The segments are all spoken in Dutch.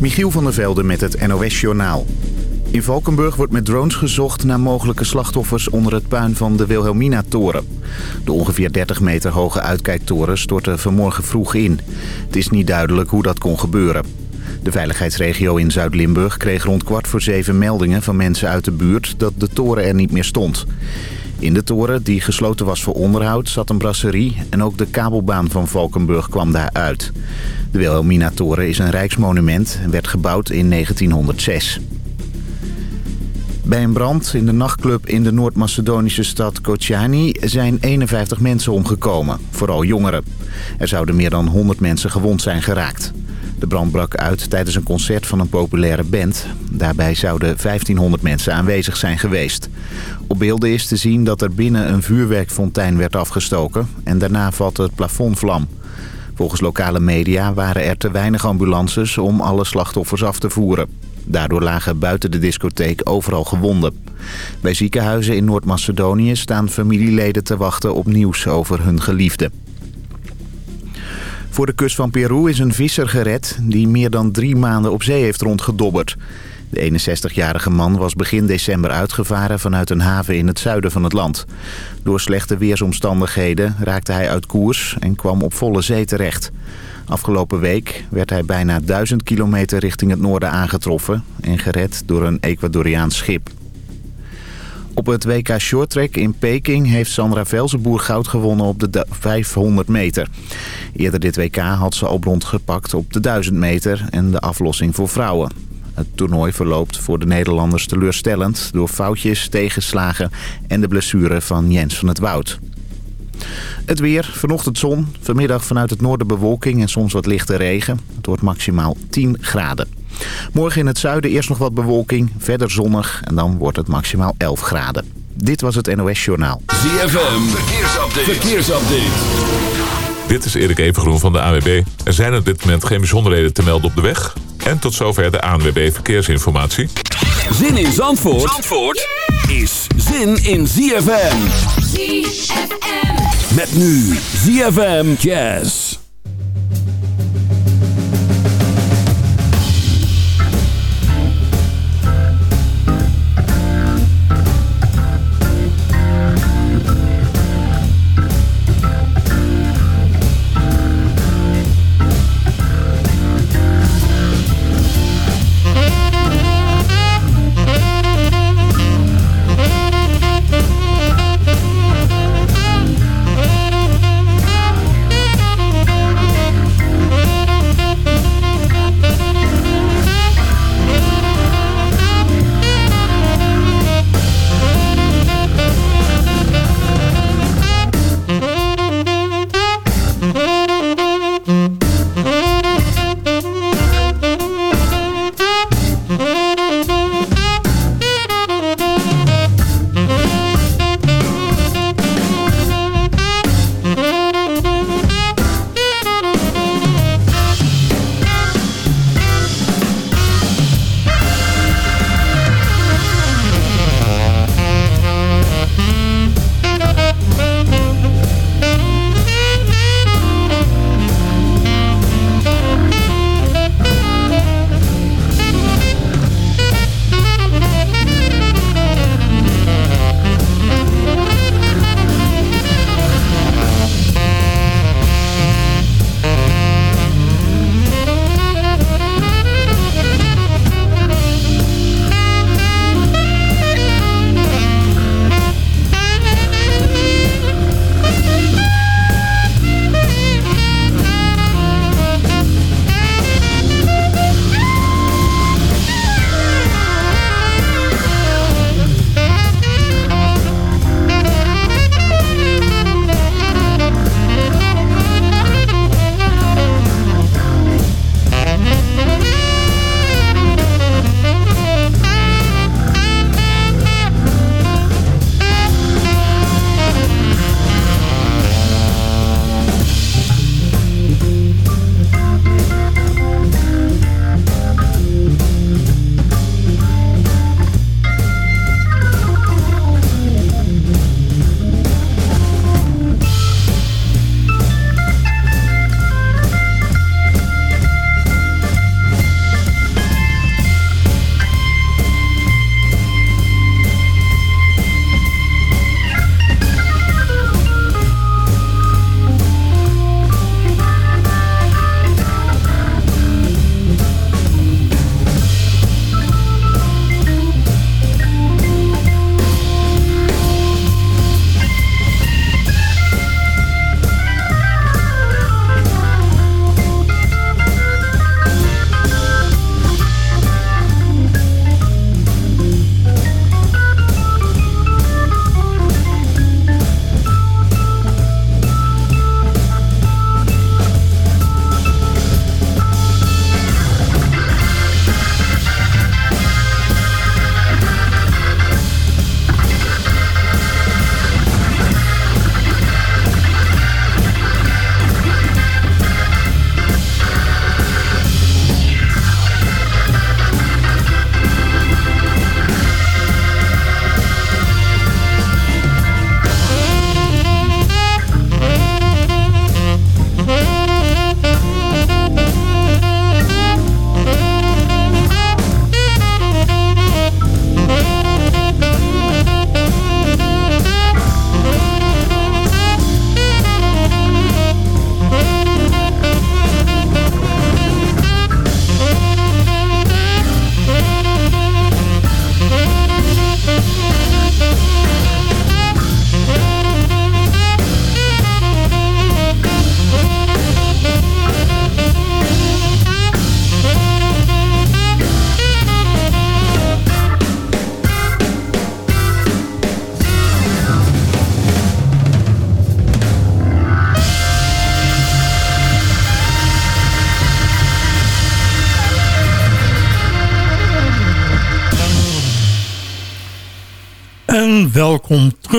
Michiel van der Velde met het NOS-journaal. In Valkenburg wordt met drones gezocht naar mogelijke slachtoffers onder het puin van de Wilhelmina-toren. De ongeveer 30 meter hoge uitkijktoren stortte vanmorgen vroeg in. Het is niet duidelijk hoe dat kon gebeuren. De veiligheidsregio in Zuid-Limburg kreeg rond kwart voor zeven meldingen van mensen uit de buurt dat de toren er niet meer stond. In de toren, die gesloten was voor onderhoud, zat een brasserie en ook de kabelbaan van Valkenburg kwam daar uit. De Wilhelmina-toren is een rijksmonument en werd gebouwd in 1906. Bij een brand in de nachtclub in de Noord-Macedonische stad Kociani zijn 51 mensen omgekomen, vooral jongeren. Er zouden meer dan 100 mensen gewond zijn geraakt. De brand brak uit tijdens een concert van een populaire band. Daarbij zouden 1500 mensen aanwezig zijn geweest. Op beelden is te zien dat er binnen een vuurwerkfontein werd afgestoken en daarna vatte het plafond vlam. Volgens lokale media waren er te weinig ambulances om alle slachtoffers af te voeren. Daardoor lagen buiten de discotheek overal gewonden. Bij ziekenhuizen in Noord-Macedonië staan familieleden te wachten op nieuws over hun geliefde. Voor de kust van Peru is een visser gered die meer dan drie maanden op zee heeft rondgedobberd. De 61-jarige man was begin december uitgevaren vanuit een haven in het zuiden van het land. Door slechte weersomstandigheden raakte hij uit koers en kwam op volle zee terecht. Afgelopen week werd hij bijna 1000 kilometer richting het noorden aangetroffen... en gered door een Ecuadoriaans schip. Op het WK Shorttrack in Peking heeft Sandra Velzenboer goud gewonnen op de 500 meter. Eerder dit WK had ze al brons gepakt op de 1000 meter en de aflossing voor vrouwen. Het toernooi verloopt voor de Nederlanders teleurstellend... door foutjes, tegenslagen en de blessure van Jens van het Woud. Het weer, vanochtend zon, vanmiddag vanuit het noorden bewolking en soms wat lichte regen. Het wordt maximaal 10 graden. Morgen in het zuiden eerst nog wat bewolking, verder zonnig en dan wordt het maximaal 11 graden. Dit was het NOS Journaal. ZFM, verkeersupdate. verkeersupdate. Dit is Erik Evengroen van de AWB. Er zijn op dit moment geen bijzonderheden te melden op de weg. En tot zover de ANWB Verkeersinformatie. Zin in Zandvoort, Zandvoort is zin in ZFM. ZFM. Met nu ZFM Jazz.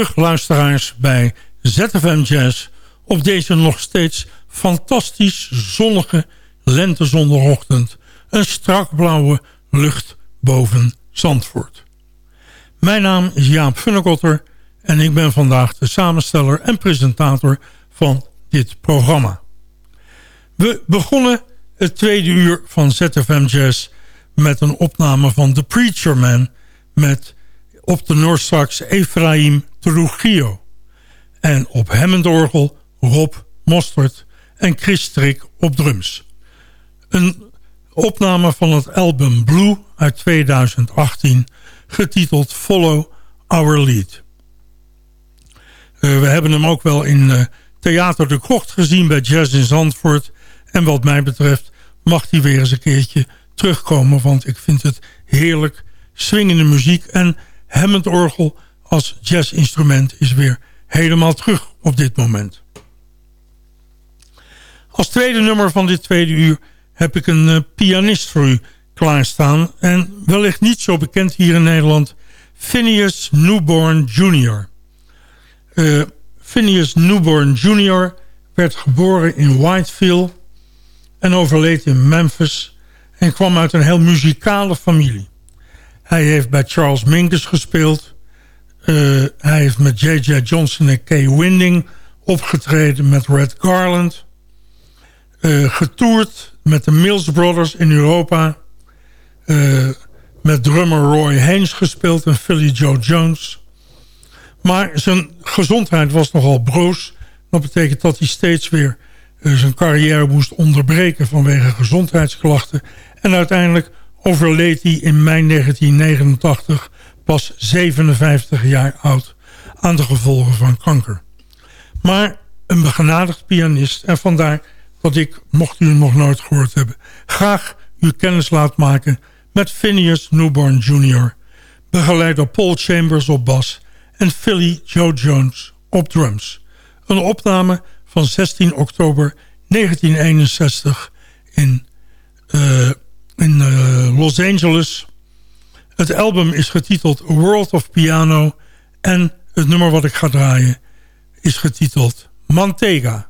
Terug luisteraars bij ZFM Jazz op deze nog steeds fantastisch zonnige lentezondagochtend. Een strak blauwe lucht boven Zandvoort. Mijn naam is Jaap Funnekotter en ik ben vandaag de samensteller en presentator van dit programma. We begonnen het tweede uur van ZFM Jazz met een opname van The Preacher Man met op de Noordsax Efraim Trujillo en op Hammondorgel Rob Mostert en Chris Strik op drums. Een opname van het album Blue uit 2018 getiteld Follow Our Lead. Uh, we hebben hem ook wel in uh, Theater de Krocht gezien bij Jazz in Zandvoort. En wat mij betreft mag hij weer eens een keertje terugkomen. Want ik vind het heerlijk swingende muziek. En Hammond orgel als jazzinstrument is weer helemaal terug op dit moment. Als tweede nummer van dit tweede uur heb ik een uh, pianist voor u klaarstaan. En wellicht niet zo bekend hier in Nederland. Phineas Newborn Jr. Uh, Phineas Newborn Jr. werd geboren in Whitefield en overleed in Memphis en kwam uit een heel muzikale familie. Hij heeft bij Charles Mingus gespeeld. Uh, hij heeft met J.J. Johnson en Kay Winding opgetreden met Red Garland. Uh, getoerd met de Mills Brothers in Europa. Uh, met drummer Roy Haynes gespeeld en Philly Joe Jones. Maar zijn gezondheid was nogal broos. Dat betekent dat hij steeds weer zijn carrière moest onderbreken vanwege gezondheidsklachten. En uiteindelijk overleed hij in mei 1989 pas 57 jaar oud aan de gevolgen van kanker. Maar een begenadigd pianist en vandaar dat ik, mocht u nog nooit gehoord hebben... graag uw kennis laat maken met Phineas Newborn Jr. Begeleid door Paul Chambers op bas en Philly Joe Jones op drums. Een opname van 16 oktober 1961 in, uh, in uh, Los Angeles. Het album is getiteld World of Piano en het nummer wat ik ga draaien is getiteld Mantega.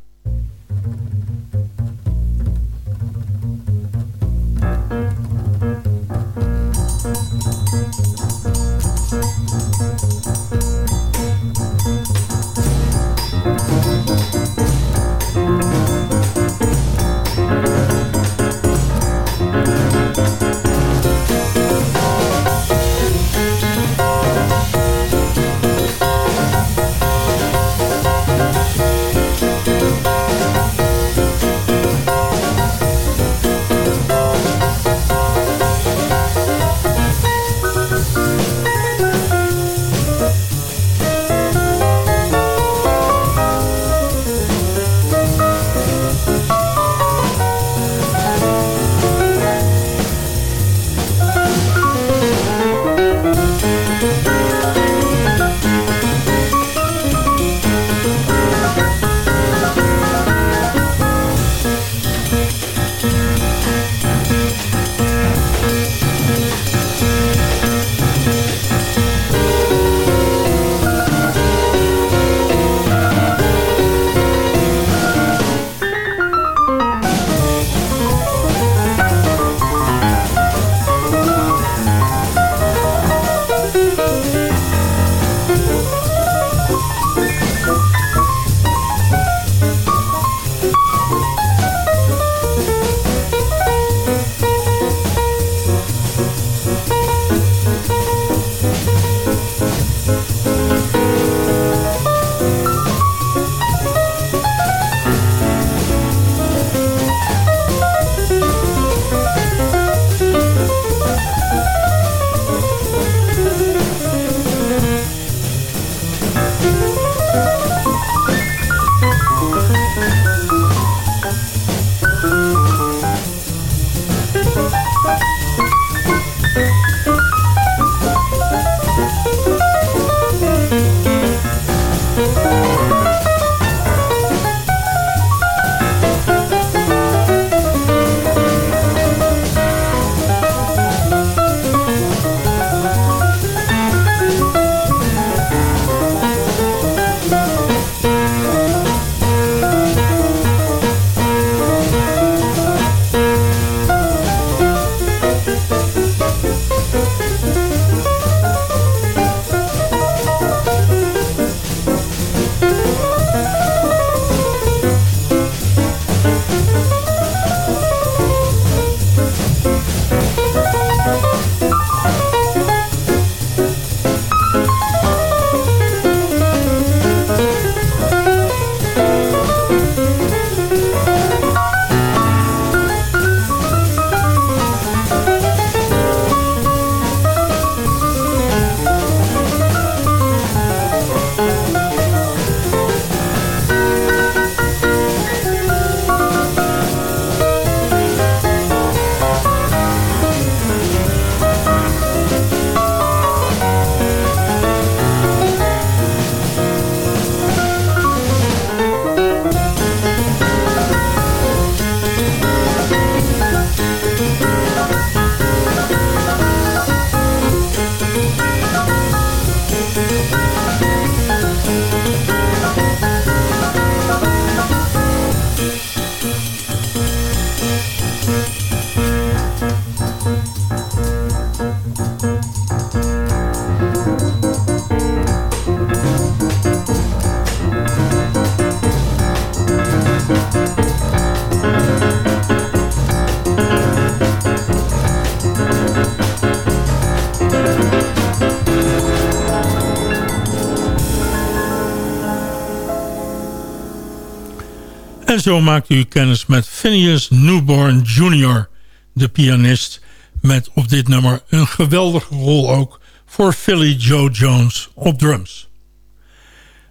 Zo maakte u kennis met Phineas Newborn Jr., de pianist... met op dit nummer een geweldige rol ook voor Philly Joe Jones op drums.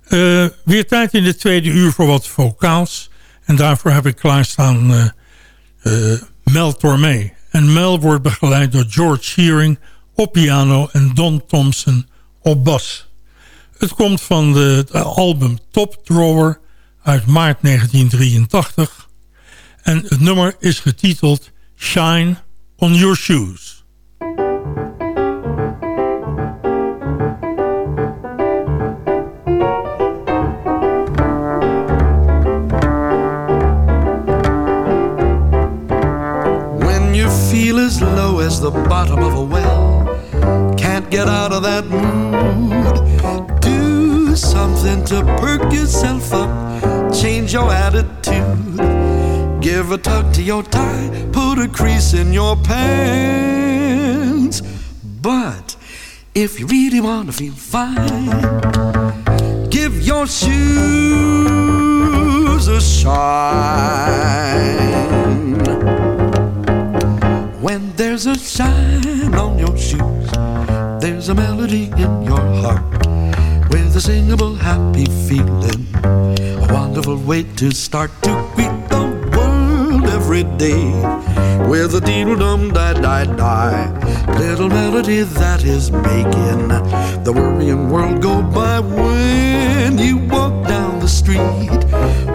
Uh, weer tijd in de tweede uur voor wat vocaals. En daarvoor heb ik klaarstaan uh, Mel Tormé. En Mel wordt begeleid door George Shearing op piano en Don Thompson op bas. Het komt van de, het album Top Drawer uit maart 1983. En het nummer is getiteld Shine on Your Shoes. as the bottom of a well. Can't get out of that mood. Do something to perk yourself up, change your attitude. Give a tug to your tie, put a crease in your pants. But if you really want to feel fine, give your shoes a shine. When there's a shine on your shoes, there's a melody in your heart a singable, happy feeling. A wonderful way to start to greet the world every day with a dee dum die die die little melody that is making the worrying world go by when you walk down the street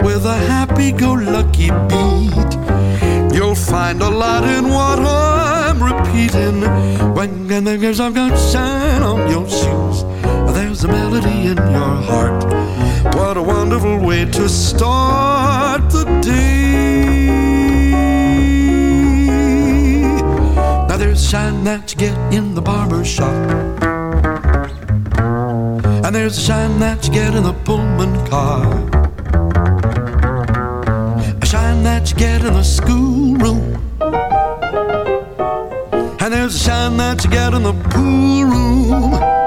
with a happy go lucky beat You'll find a lot in what I'm repeating. When there's I've got shine on your shoes, there's a melody in your heart. What a wonderful way to start the day. Now there's shine that you get in the barber shop. And there's a shine that you get in the Pullman car A shine that you get in the schoolroom. And there's a shine that you get in the pool room.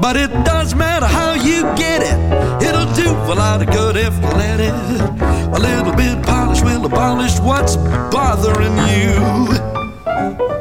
But it doesn't matter how you get it, it'll do a lot of good if you let it. A little bit polish will abolish what's bothering you.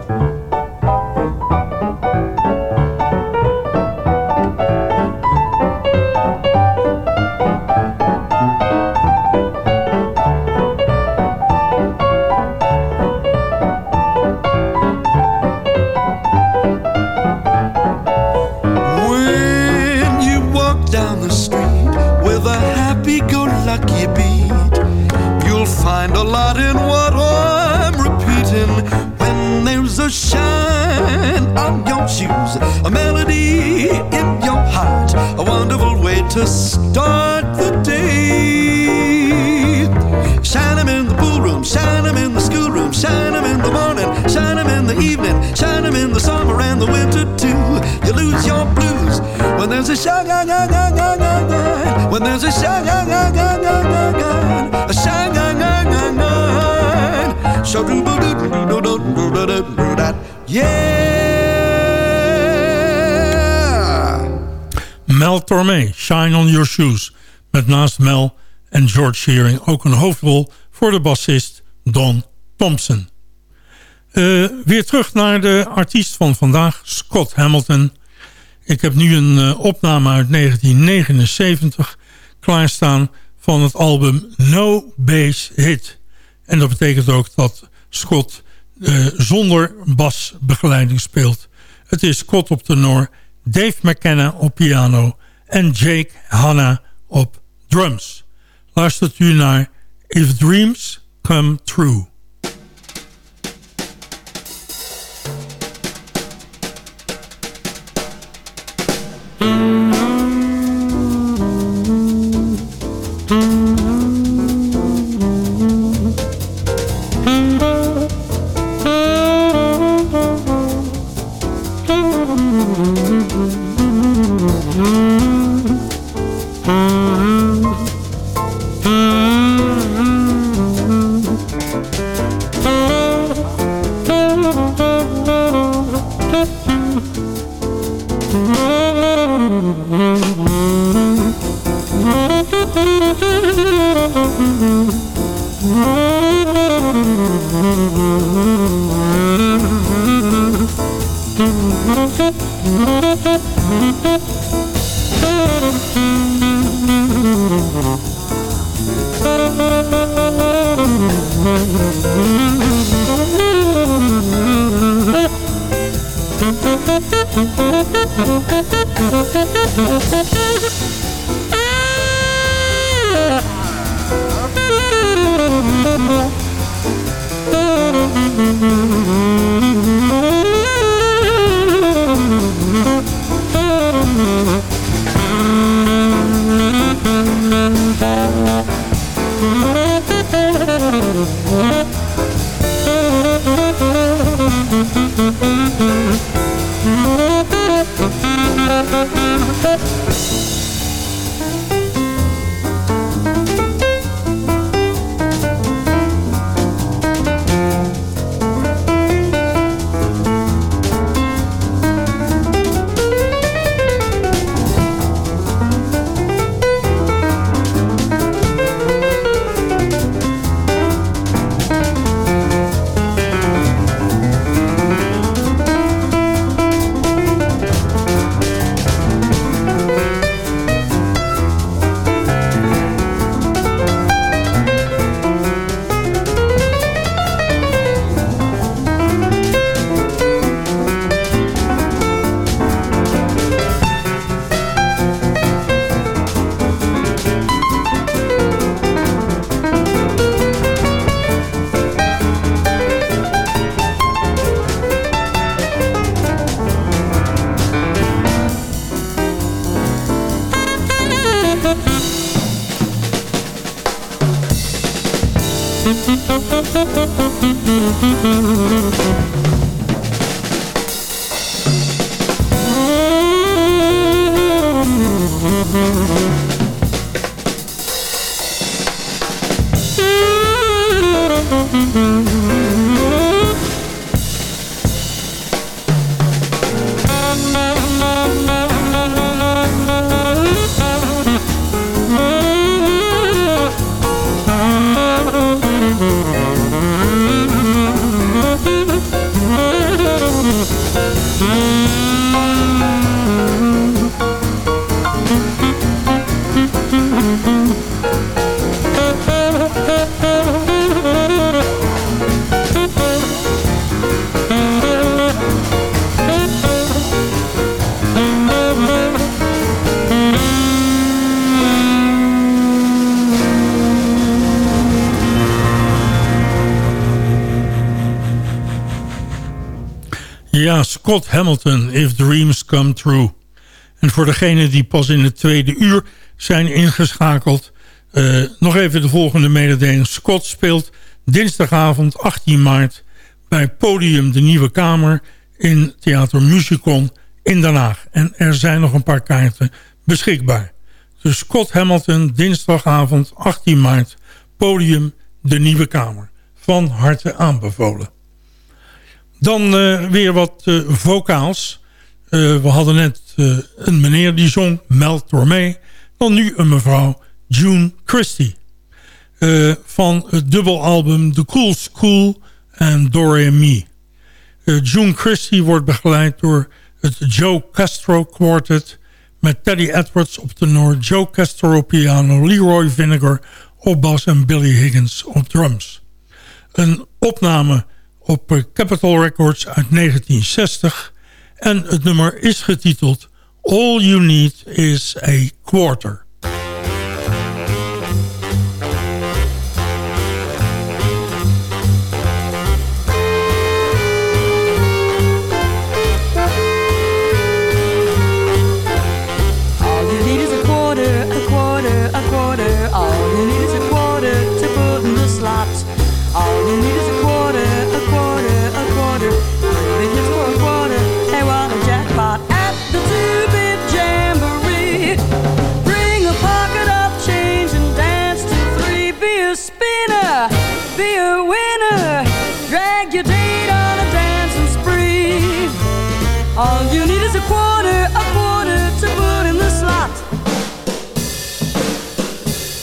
To start the day. Shine them in the pool room, shine them in the schoolroom, shine them in the morning, shine them in the evening, shine them in the summer and the winter too. You lose your blues when there's a shine, when there's a shine, a shine, so do do do do. Mel Tormé, Shine on Your Shoes. Met naast Mel en George Shearing ook een hoofdrol voor de bassist Don Thompson. Weer terug naar de artiest van vandaag, Scott Hamilton. Ik heb nu een opname uit 1979 klaarstaan van het album No Bass Hit. En dat betekent ook dat Scott uh, zonder basbegeleiding speelt. Het is Scott op tenor Dave McKenna op piano en Jake Hanna op drums. Luistert u naar If Dreams Come True. Thank you. Scott Hamilton, If Dreams Come True. En voor degenen die pas in het tweede uur zijn ingeschakeld... Uh, nog even de volgende mededeling. Scott speelt dinsdagavond 18 maart... bij Podium de Nieuwe Kamer in Theater Musicon in Den Haag. En er zijn nog een paar kaarten beschikbaar. Dus Scott Hamilton, dinsdagavond 18 maart... Podium de Nieuwe Kamer. Van harte aanbevolen. Dan uh, weer wat uh, vocaals. Uh, we hadden net een meneer die zong, Mel Tormé. Dan nu een mevrouw, June Christie. van het dubbelalbum The Cool School en Dore Me. June Christie wordt begeleid door het Joe Castro Quartet... met Teddy Edwards op tenor, Joe Castro piano... Leroy Vinegar op bas en Billy Higgins op drums. Een opname op Capitol Records uit 1960. En het nummer is getiteld All You Need Is a Quarter.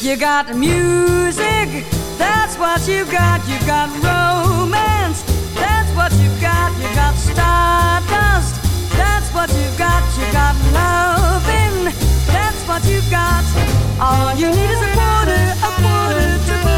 You got music, that's what you got. You got romance, that's what you got. You got stardust, that's what you got. You got loving, that's what you got. All you need is a quarter, a quarter to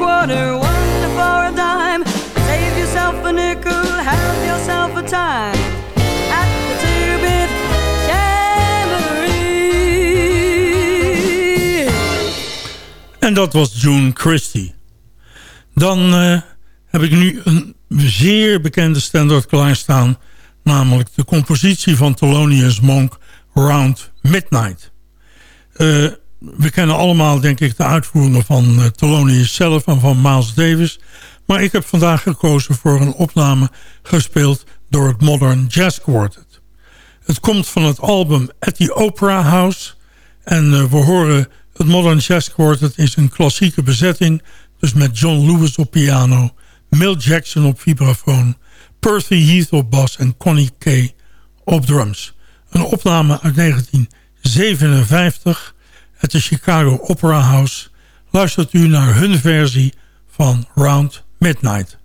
order one for a dime. Save yourself a nickel, have yourself a time at the two-bit jamboree. En dat was June Christie. Dan uh, heb ik nu een zeer bekende standaard klaarstaan. Namelijk de compositie van Thelonious Monk Round Midnight. Uh, we kennen allemaal denk ik de uitvoeringen van uh, Thelonious zelf en van Miles Davis. Maar ik heb vandaag gekozen voor een opname gespeeld door het Modern Jazz Quartet. Het komt van het album At the Opera House. En uh, we horen het Modern Jazz Quartet is een klassieke bezetting. Dus met John Lewis op piano, Mill Jackson op vibrafoon... Percy Heath op bas en Connie Kay op drums. Een opname uit 1957 uit de Chicago Opera House... luistert u naar hun versie van Round Midnight.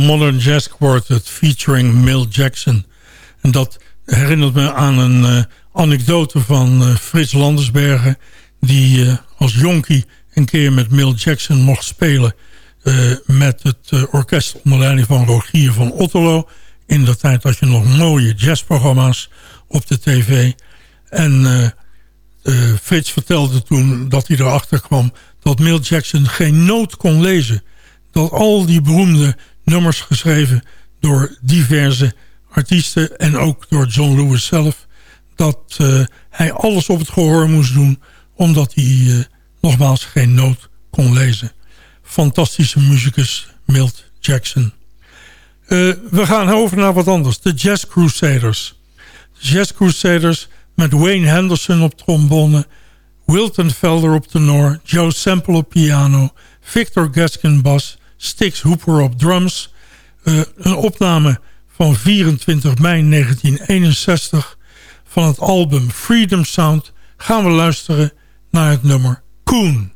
Modern Jazz Quartet featuring Mill Jackson. En dat herinnert me aan een uh, anekdote van uh, Frits Landersbergen... die als jonkie een keer met Mill Jackson mocht spelen... met het orkest onder leiding van Rogier van Otterlo. In de tijd had je nog mooie jazzprogramma's op de tv. En Frits vertelde toen dat hij erachter kwam... dat Mill Jackson geen noot kon lezen. Dat al die beroemde nummers geschreven door diverse artiesten... en ook door John Lewis zelf... dat uh, hij alles op het gehoor moest doen... omdat hij uh, nogmaals geen noot kon lezen. Fantastische muzikus Milt Jackson. Uh, we gaan over naar wat anders. De Jazz Crusaders. De Jazz Crusaders met Wayne Henderson op trombone... Wilton Felder op tenor... Joe Sample op piano... Victor Gaskin bas... Stix Hooper op drums... Uh, een opname van 24 mei 1961 van het album Freedom Sound gaan we luisteren naar het nummer Koen.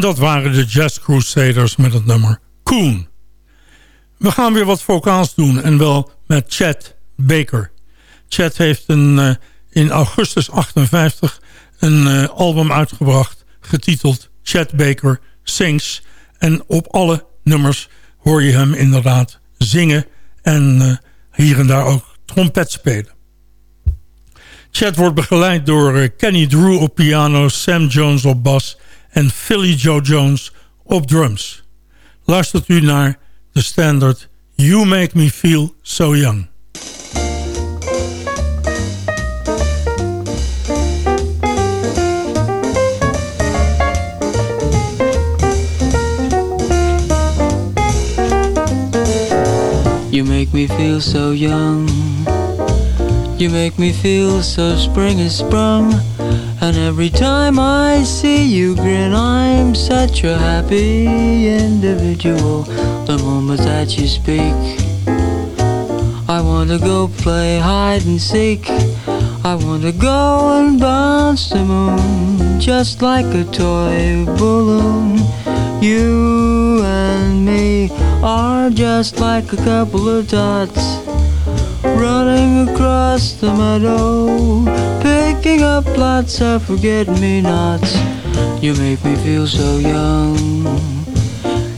Dat waren de Jazz Crusaders met het nummer Coon. We gaan weer wat vocaals doen en wel met Chad Baker. Chad heeft uh, in augustus 58 een uh, album uitgebracht getiteld Chad Baker Sings. En op alle nummers hoor je hem inderdaad zingen en uh, hier en daar ook trompet spelen. Chad wordt begeleid door Kenny Drew op piano, Sam Jones op bas en Philly Joe Jones op drums. Luistert u naar de standard You Make Me Feel So Young. You make me feel so young You make me feel so spring is sprung And every time I see you grin I'm such a happy individual. The moment that you speak I wanna go play hide and seek. I wanna go and bounce the moon Just like a toy balloon. You and me are just like a couple of dots running across the meadow, picking up lots of forget-me-nots. You make me feel so young.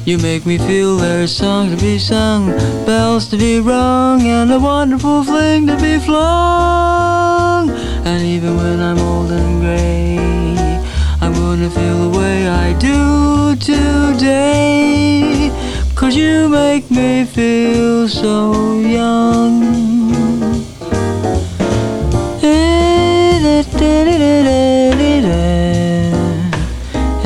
You make me feel there's songs to be sung, bells to be rung, and a wonderful fling to be flung. And even when I'm old and gray, I'm gonna feel the way I do today. Cause you make me feel so young.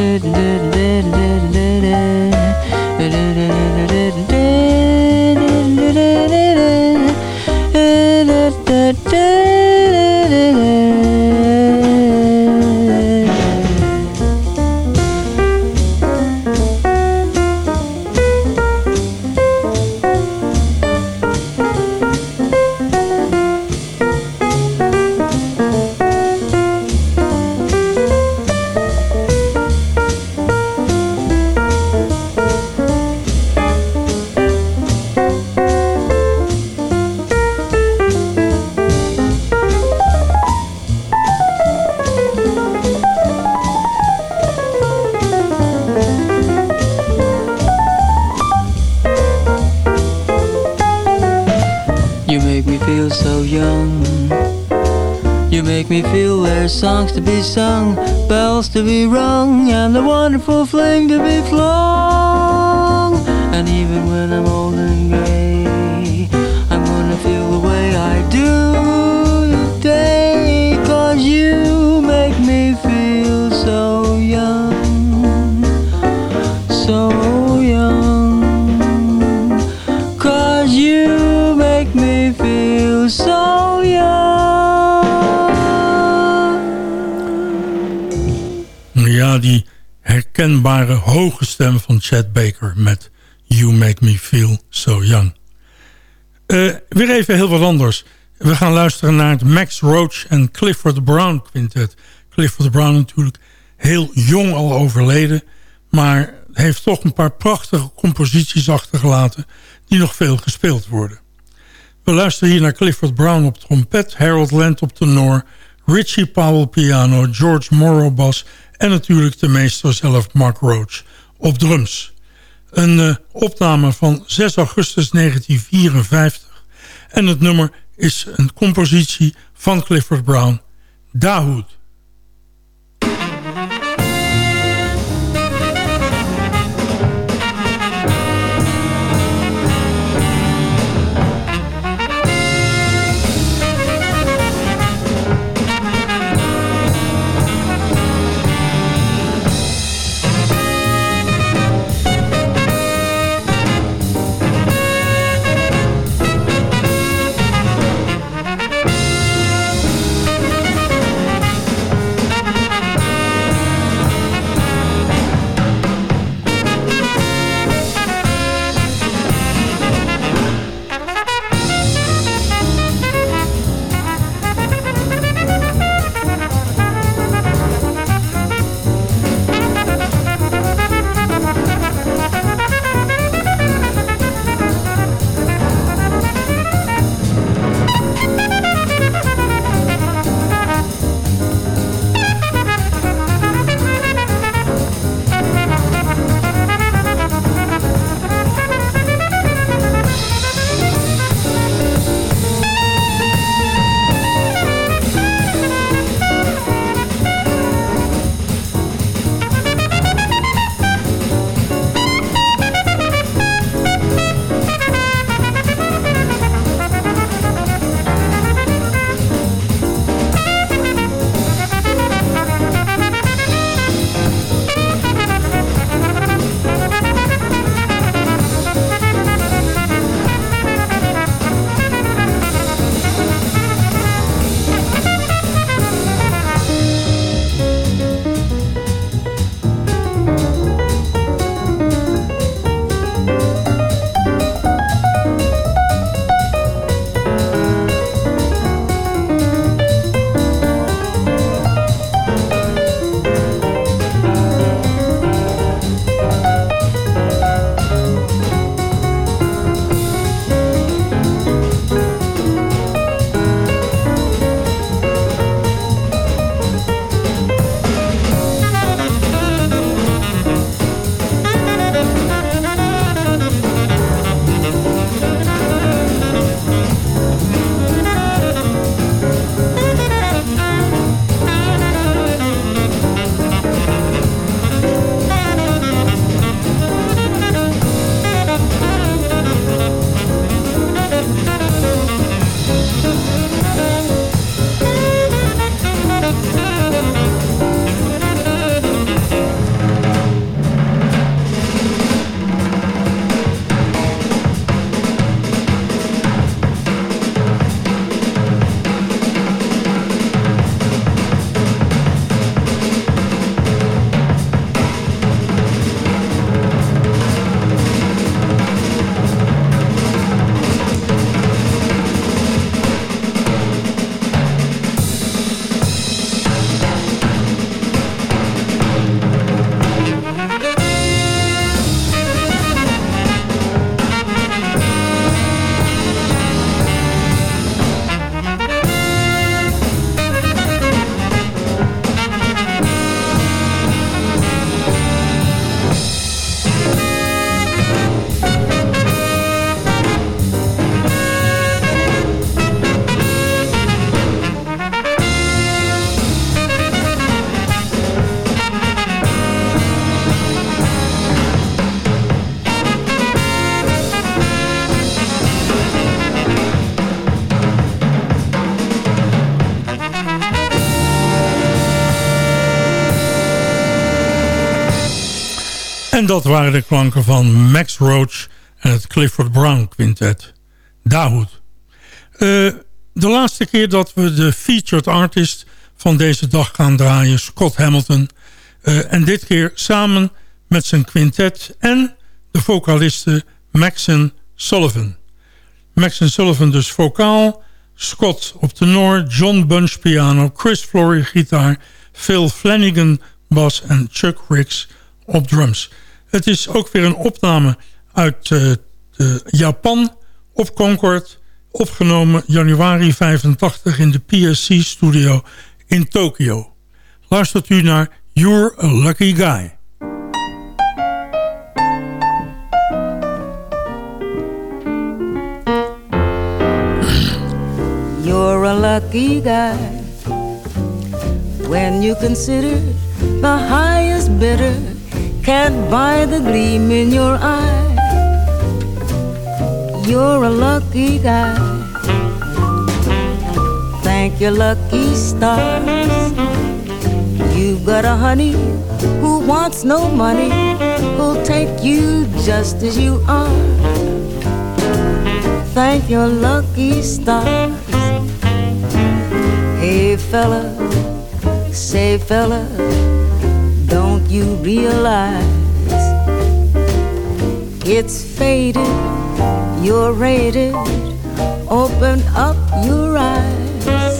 die herkenbare hoge stem van Chad Baker met You Make Me Feel So Young. Uh, weer even heel wat anders. We gaan luisteren naar het Max Roach en Clifford Brown quintet. Clifford Brown natuurlijk heel jong al overleden... maar heeft toch een paar prachtige composities achtergelaten... die nog veel gespeeld worden. We luisteren hier naar Clifford Brown op trompet... Harold Land op tenor... Richie Powell piano, George Morrow bas en natuurlijk de meester zelf, Mark Roach, op drums. Een uh, opname van 6 augustus 1954. En het nummer is een compositie van Clifford Brown, Dahoud. Dat waren de klanken van Max Roach en het Clifford Brown Quintet. Dahoud. Uh, de laatste keer dat we de featured artist van deze dag gaan draaien, Scott Hamilton. Uh, en dit keer samen met zijn quintet en de vocaliste Maxon Sullivan. Maxon Sullivan dus vocaal, Scott op tenor, John Bunch piano, Chris Flory gitaar, Phil Flanagan bas en Chuck Ricks op drums. Het is ook weer een opname uit uh, Japan op Concord. Opgenomen januari 85 in de PSC studio in Tokio. Luistert u naar You're a Lucky Guy. You're a lucky guy when you consider the highest bidder can't buy the gleam in your eye. You're a lucky guy. Thank your lucky stars. You've got a honey who wants no money, who'll take you just as you are. Thank your lucky stars. Hey fella, say fella, you realize it's faded, you're rated, open up your eyes.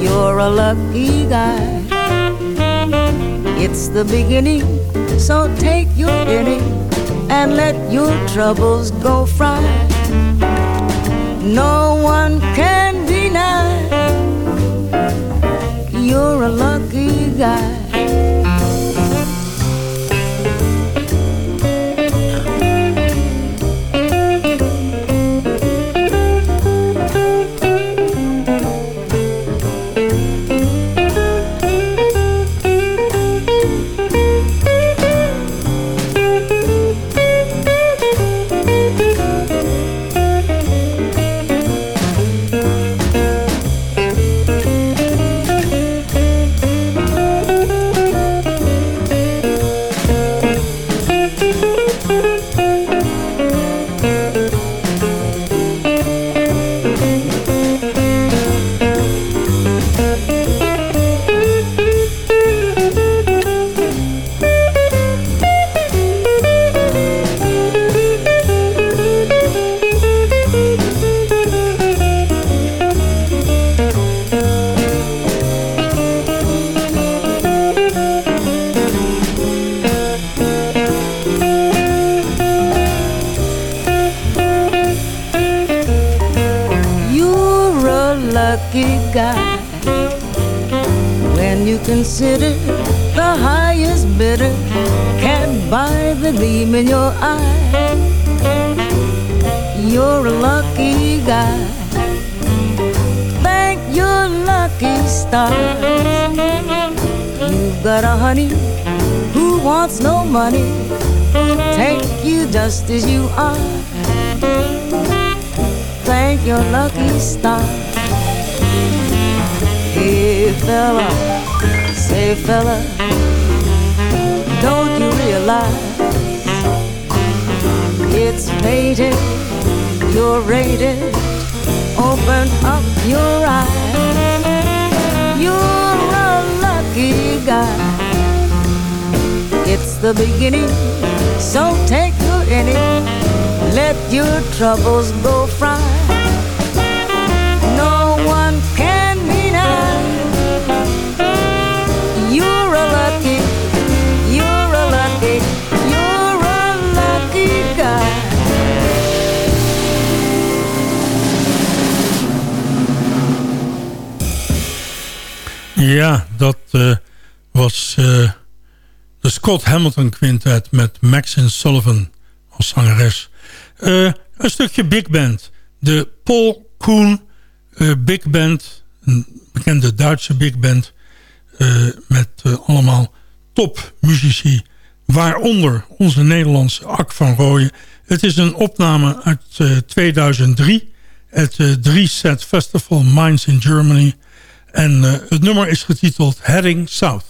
You're a lucky guy. It's the beginning, so take your inning and let your troubles go fry. No one can deny you're a lucky guy. Consider the highest bidder can't buy the gleam in your eye. You're a lucky guy. Thank your lucky stars. You've got a honey who wants no money. Take you just as you are. Thank your lucky stars. Fella Say, fella, don't you realize it's faded, you're rated, open up your eyes. You're a lucky guy. It's the beginning, so take your inning, let your troubles go fry. Ja, dat uh, was uh, de Scott Hamilton Quintet met Maxine Sullivan als zangeres. Uh, een stukje big band. De Paul Koen Big Band. Een bekende Duitse big band. met allemaal topmuzici. Waaronder onze Nederlandse Ak van Rooyen. Het is een opname uit 2003. Het 3-set Festival Minds in Germany... En uh, het nummer is getiteld Heading South.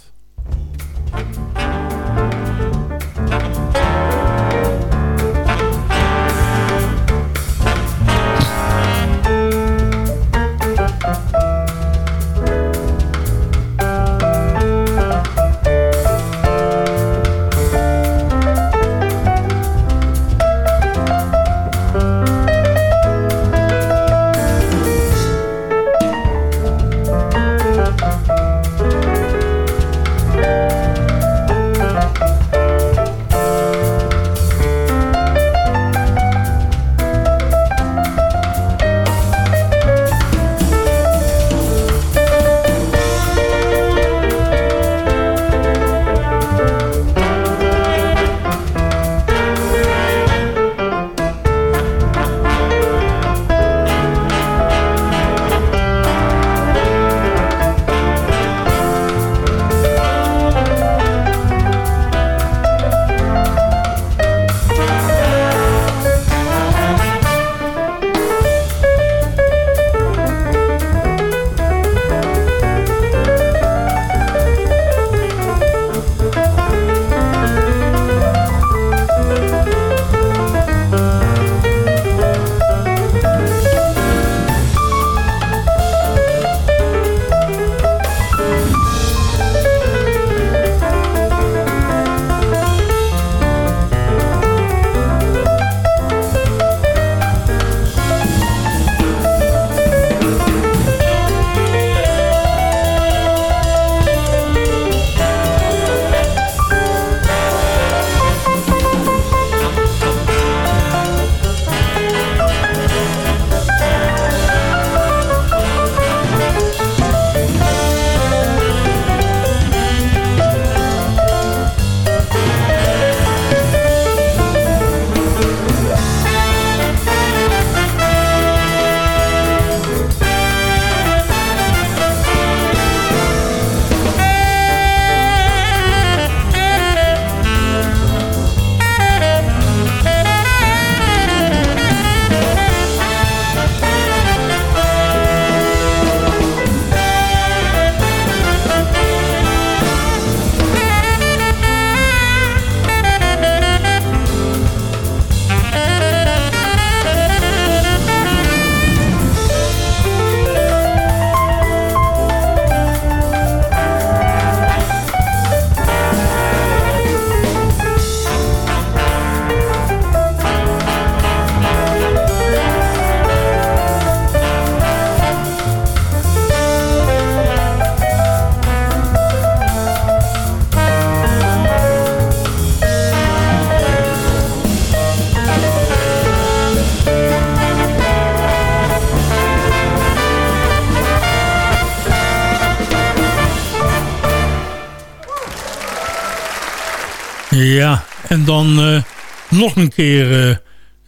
Dan uh, nog een keer uh,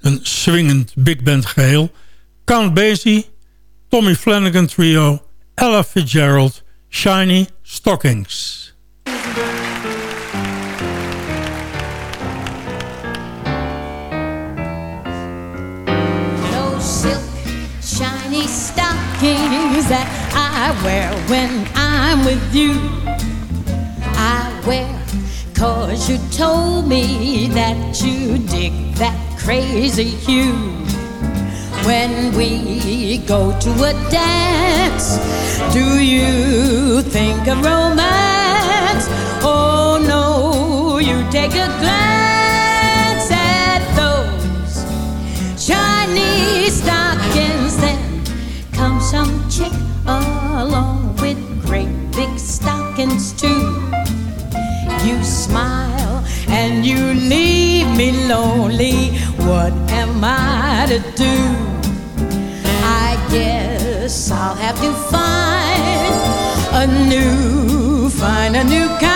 een swingend big band geheel. Count Basie, Tommy Flanagan Trio, Ella Fitzgerald, shiny stockings that I wear when I'm with you. I wear Cause you told me that you dig that crazy hue. When we go to a dance, do you think of romance? Oh no, you take a glance at those shiny stockings, then come some chick along with great big stockings too you smile and you leave me lonely. What am I to do? I guess I'll have to find a new, find a new kind,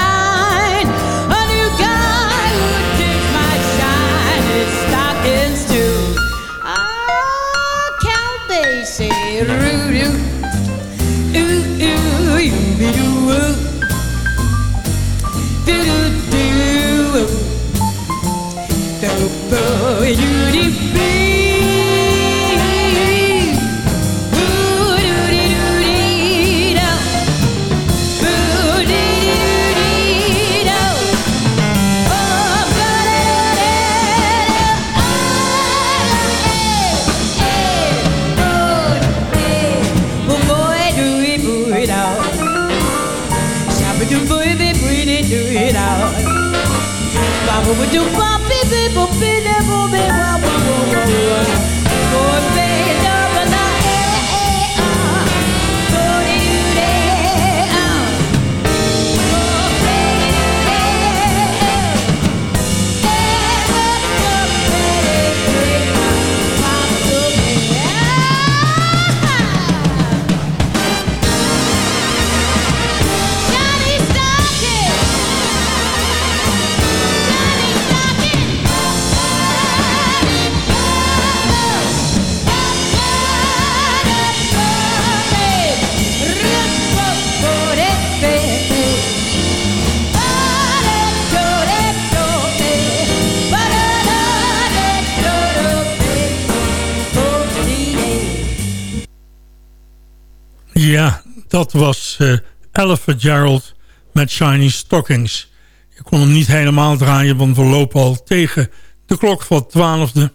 dat was uh, Ella Gerald met Shiny Stockings. Ik kon hem niet helemaal draaien, want we lopen al tegen de klok van het twaalfde.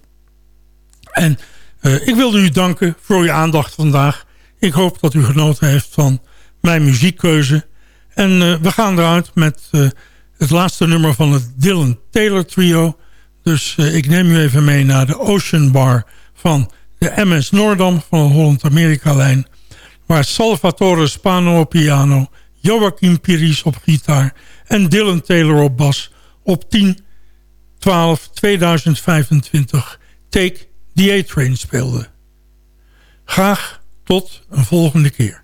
En uh, ik wilde u danken voor uw aandacht vandaag. Ik hoop dat u genoten heeft van mijn muziekkeuze. En uh, we gaan eruit met het laatste nummer van het Dylan Taylor Trio. Dus ik neem u even mee naar de Ocean Bar van de MS Noordam van de Holland-Amerika-lijn waar Salvatore Spano op piano, Joachim Piris op gitaar en Dylan Taylor op bas op 10 12 2025 Take the A-Train speelde. Graag tot een volgende keer.